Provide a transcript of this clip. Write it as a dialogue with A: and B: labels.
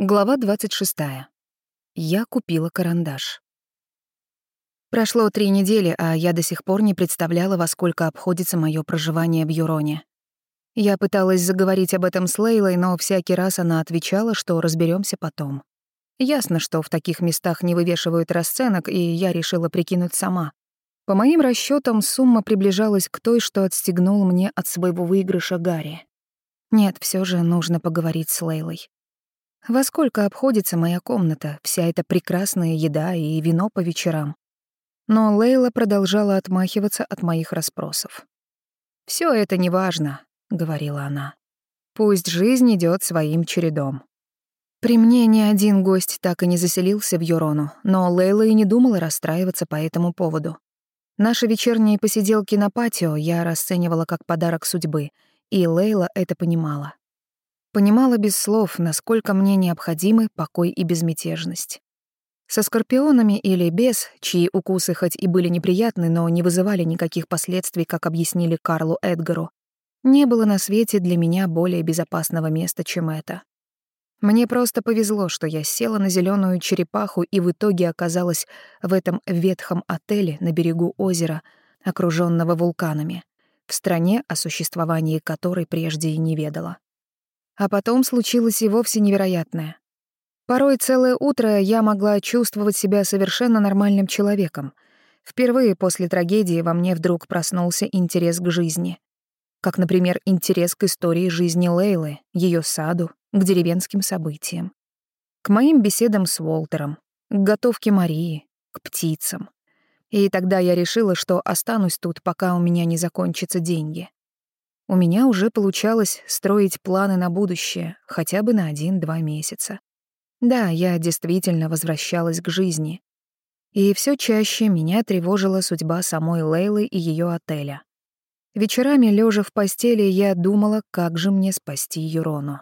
A: Глава 26. Я купила карандаш. Прошло три недели, а я до сих пор не представляла, во сколько обходится мое проживание в Юроне. Я пыталась заговорить об этом с Лейлой, но всякий раз она отвечала, что разберемся потом. Ясно, что в таких местах не вывешивают расценок, и я решила прикинуть сама. По моим расчетам, сумма приближалась к той, что отстегнул мне от своего выигрыша Гарри. Нет, все же нужно поговорить с Лейлой. Во сколько обходится моя комната, вся эта прекрасная еда и вино по вечерам? Но Лейла продолжала отмахиваться от моих расспросов. Все это неважно», — говорила она. «Пусть жизнь идет своим чередом». При мне ни один гость так и не заселился в Юрону, но Лейла и не думала расстраиваться по этому поводу. Наши вечерние посиделки на патио я расценивала как подарок судьбы, и Лейла это понимала. Понимала без слов, насколько мне необходимы покой и безмятежность. Со скорпионами или без, чьи укусы хоть и были неприятны, но не вызывали никаких последствий, как объяснили Карлу Эдгару, не было на свете для меня более безопасного места, чем это. Мне просто повезло, что я села на зеленую черепаху и в итоге оказалась в этом ветхом отеле на берегу озера, окруженного вулканами, в стране, о существовании которой прежде и не ведала. А потом случилось и вовсе невероятное. Порой целое утро я могла чувствовать себя совершенно нормальным человеком. Впервые после трагедии во мне вдруг проснулся интерес к жизни. Как, например, интерес к истории жизни Лейлы, ее саду, к деревенским событиям. К моим беседам с Уолтером, к готовке Марии, к птицам. И тогда я решила, что останусь тут, пока у меня не закончатся деньги. У меня уже получалось строить планы на будущее, хотя бы на один-два месяца. Да, я действительно возвращалась к жизни. И все чаще меня тревожила судьба самой Лейлы и ее отеля. Вечерами, лежа в постели, я думала, как же мне спасти Юрону.